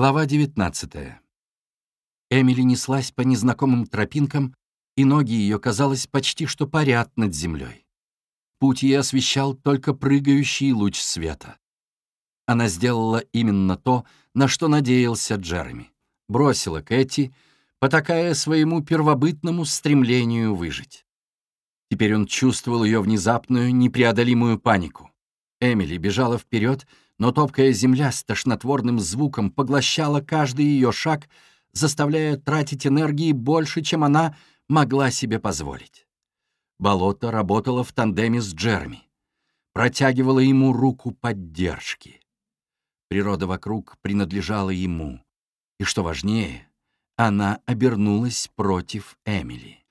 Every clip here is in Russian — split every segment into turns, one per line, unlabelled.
Глава 19. Эмили неслась по незнакомым тропинкам, и ноги ее, казалось, почти что парят над землей. Путь ей освещал только прыгающий луч света. Она сделала именно то, на что надеялся Джереми. Бросила Кэти, потакая своему первобытному стремлению выжить. Теперь он чувствовал ее внезапную, непреодолимую панику. Эмили бежала вперед, но топкая земля с тошнотворным звуком поглощала каждый ее шаг, заставляя тратить энергии больше, чем она могла себе позволить. Болото работало в тандеме с Джерми, протягивало ему руку поддержки. Природа вокруг принадлежала ему, и, что важнее, она обернулась против Эмили.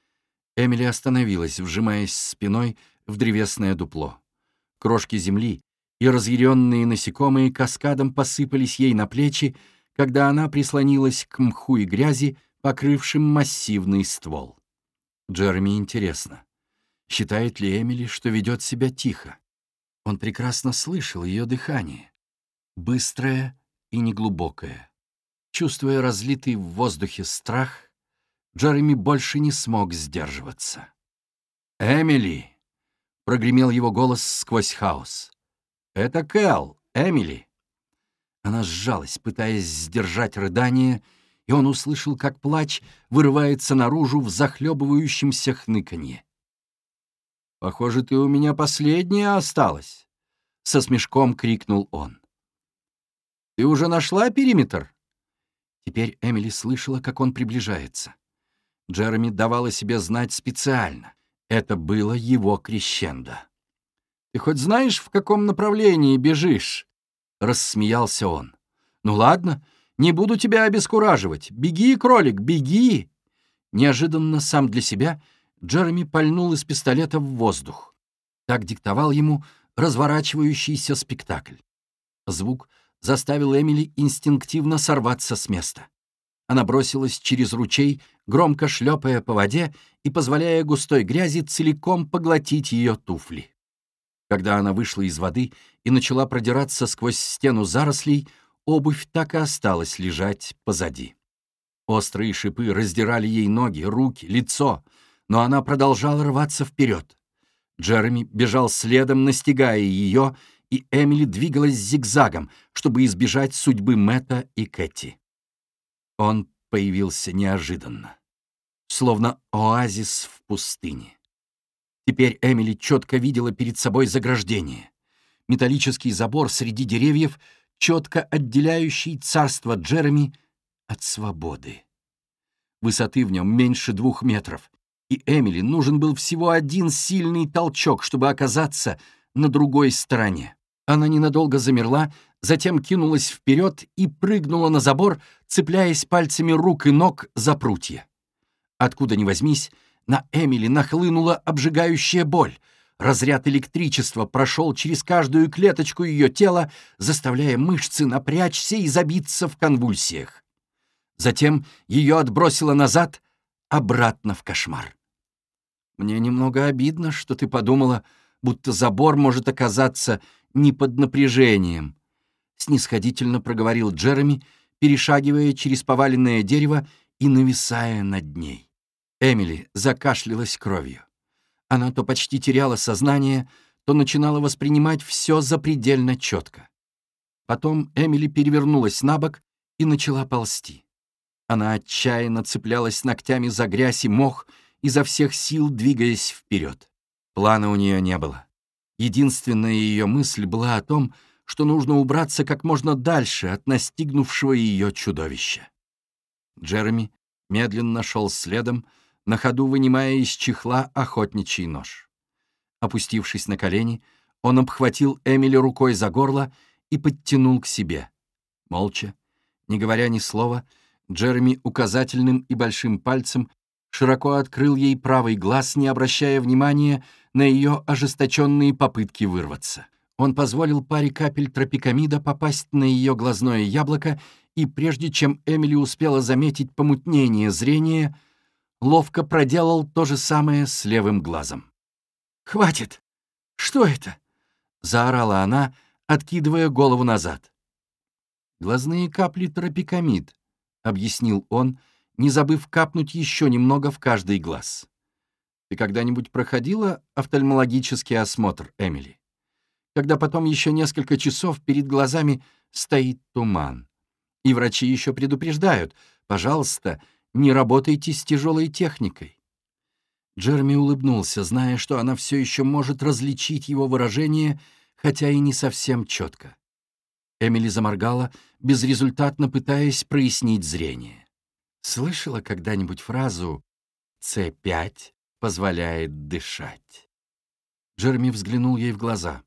Эмили остановилась, вжимаясь спиной в древесное дупло. Крошки земли и разъяренные насекомые каскадом посыпались ей на плечи, когда она прислонилась к мху и грязи, покрывшим массивный ствол. Джереми интересно, считает ли Эмили, что ведет себя тихо? Он прекрасно слышал ее дыхание, быстрое и неглубокое. Чувствуя разлитый в воздухе страх, Джереми больше не смог сдерживаться. «Эмили!» — прогремел его голос сквозь хаос. «Это Кэл, Эмили!» Она сжалась, пытаясь сдержать рыдание, и он услышал, как плач вырывается наружу в захлебывающемся хныканье. «Похоже, ты у меня последняя осталась!» — со смешком крикнул он. «Ты уже нашла периметр?» Теперь Эмили слышала, как он приближается. Джереми давала себе знать специально. Это было его крещендо. Ты хоть знаешь, в каком направлении бежишь?» — рассмеялся он. «Ну ладно, не буду тебя обескураживать. Беги, кролик, беги!» Неожиданно сам для себя Джереми пальнул из пистолета в воздух. Так диктовал ему разворачивающийся спектакль. Звук заставил Эмили инстинктивно сорваться с места. Она бросилась через ручей, громко шлепая по воде и позволяя густой грязи целиком поглотить ее туфли. Когда она вышла из воды и начала продираться сквозь стену зарослей, обувь так и осталась лежать позади. Острые шипы раздирали ей ноги, руки, лицо, но она продолжала рваться вперед. Джереми бежал следом, настигая ее, и Эмили двигалась зигзагом, чтобы избежать судьбы Мэтта и Кэти. Он появился неожиданно, словно оазис в пустыне. Теперь Эмили четко видела перед собой заграждение. Металлический забор среди деревьев, четко отделяющий царство Джереми от свободы. Высоты в нем меньше двух метров, и Эмили нужен был всего один сильный толчок, чтобы оказаться на другой стороне. Она ненадолго замерла, затем кинулась вперед и прыгнула на забор, цепляясь пальцами рук и ног за прутья. Откуда ни возьмись, на Эмили нахлынула обжигающая боль. Разряд электричества прошел через каждую клеточку ее тела, заставляя мышцы напрячься и забиться в конвульсиях. Затем ее отбросило назад, обратно в кошмар. «Мне немного обидно, что ты подумала, будто забор может оказаться не под напряжением», — снисходительно проговорил Джереми, перешагивая через поваленное дерево и нависая над ней. Эмили закашлялась кровью. Она то почти теряла сознание, то начинала воспринимать все запредельно четко. Потом Эмили перевернулась на бок и начала ползти. Она отчаянно цеплялась ногтями за грязь и мох, изо всех сил двигаясь вперед. Плана у нее не было. Единственная ее мысль была о том, что нужно убраться как можно дальше от настигнувшего ее чудовища. Джереми медленно шел следом, на ходу вынимая из чехла охотничий нож. Опустившись на колени, он обхватил Эмили рукой за горло и подтянул к себе. Молча, не говоря ни слова, Джереми указательным и большим пальцем широко открыл ей правый глаз, не обращая внимания на ее ожесточенные попытки вырваться. Он позволил паре капель тропикамида попасть на ее глазное яблоко, и прежде чем Эмили успела заметить помутнение зрения, ловко проделал то же самое с левым глазом. «Хватит! Что это?» — заорала она, откидывая голову назад. «Глазные капли тропикамид», — объяснил он, не забыв капнуть еще немного в каждый глаз. «Ты когда-нибудь проходила офтальмологический осмотр, Эмили? Когда потом еще несколько часов перед глазами стоит туман. И врачи еще предупреждают, пожалуйста, не работайте с тяжелой техникой. Джерми улыбнулся, зная, что она все еще может различить его выражение, хотя и не совсем четко. Эмили заморгала, безрезультатно пытаясь прояснить зрение. Слышала когда-нибудь фразу «С5 позволяет дышать»? Джерми взглянул ей в глаза.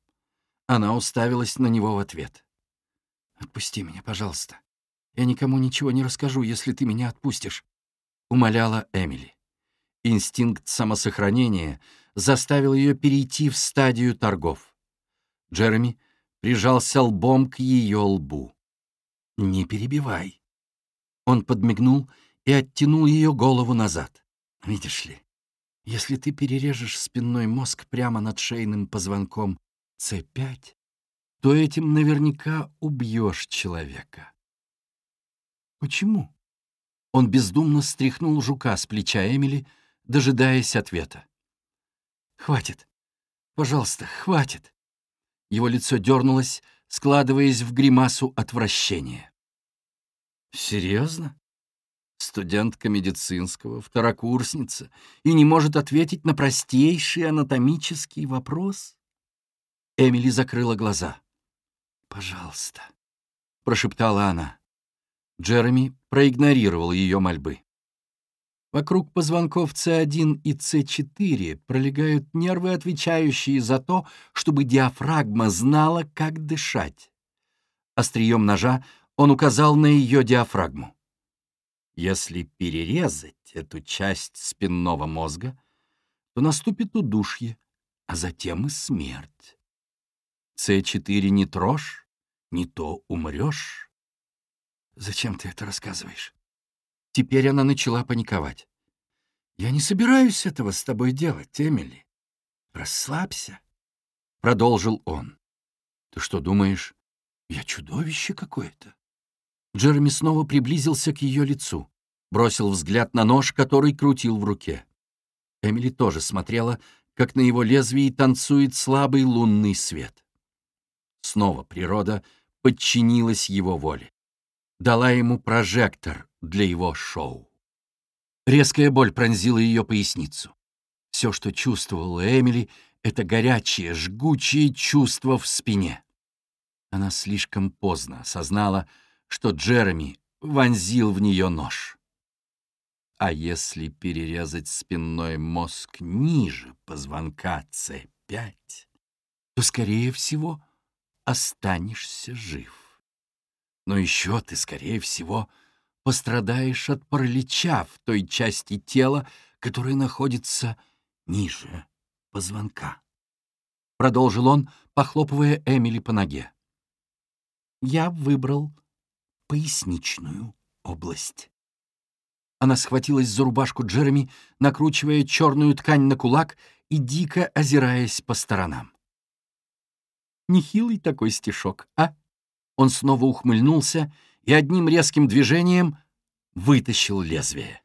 Она уставилась на него в ответ. «Отпусти меня, пожалуйста. Я никому ничего не расскажу, если ты меня отпустишь», — умоляла Эмили. Инстинкт самосохранения заставил ее перейти в стадию торгов. Джереми прижался лбом к ее лбу. «Не перебивай». Он подмигнул и оттянул ее голову назад. «Видишь ли, если ты перережешь спинной мозг прямо над шейным позвонком С5, то этим наверняка убьешь человека». «Почему?» Он бездумно стряхнул жука с плеча Эмили, дожидаясь ответа. «Хватит. Пожалуйста, хватит». Его лицо дернулось, складываясь в гримасу отвращения. «Серьезно? Студентка медицинского, второкурсница, и не может ответить на простейший анатомический вопрос?» Эмили закрыла глаза. «Пожалуйста», — прошептала она. Джереми проигнорировал ее мольбы. Вокруг позвонков С1 и С4 пролегают нервы, отвечающие за то, чтобы диафрагма знала, как дышать. Острием ножа он указал на ее диафрагму. Если перерезать эту часть спинного мозга, то наступит удушье, а затем и смерть. С4 не трожь, не то умрешь. Зачем ты это рассказываешь? Теперь она начала паниковать. «Я не собираюсь этого с тобой делать, Эмили. Расслабься», — продолжил он. «Ты что думаешь, я чудовище какое-то?» Джереми снова приблизился к ее лицу, бросил взгляд на нож, который крутил в руке. Эмили тоже смотрела, как на его лезвии танцует слабый лунный свет. Снова природа подчинилась его воле. Дала ему прожектор, для его шоу. Резкая боль пронзила ее поясницу. Все, что чувствовала Эмили, — это горячее, жгучее чувство в спине. Она слишком поздно осознала, что Джереми вонзил в нее нож. А если перерезать спинной мозг ниже позвонка С5, то, скорее всего, останешься жив. Но еще ты, скорее всего, — пострадаешь от паралича в той части тела, которая находится ниже позвонка. Продолжил он, похлопывая Эмили по ноге. Я выбрал поясничную область. Она схватилась за рубашку Джереми, накручивая черную ткань на кулак и дико озираясь по сторонам. Нехилый такой стишок, а? Он снова ухмыльнулся и одним резким движением вытащил лезвие.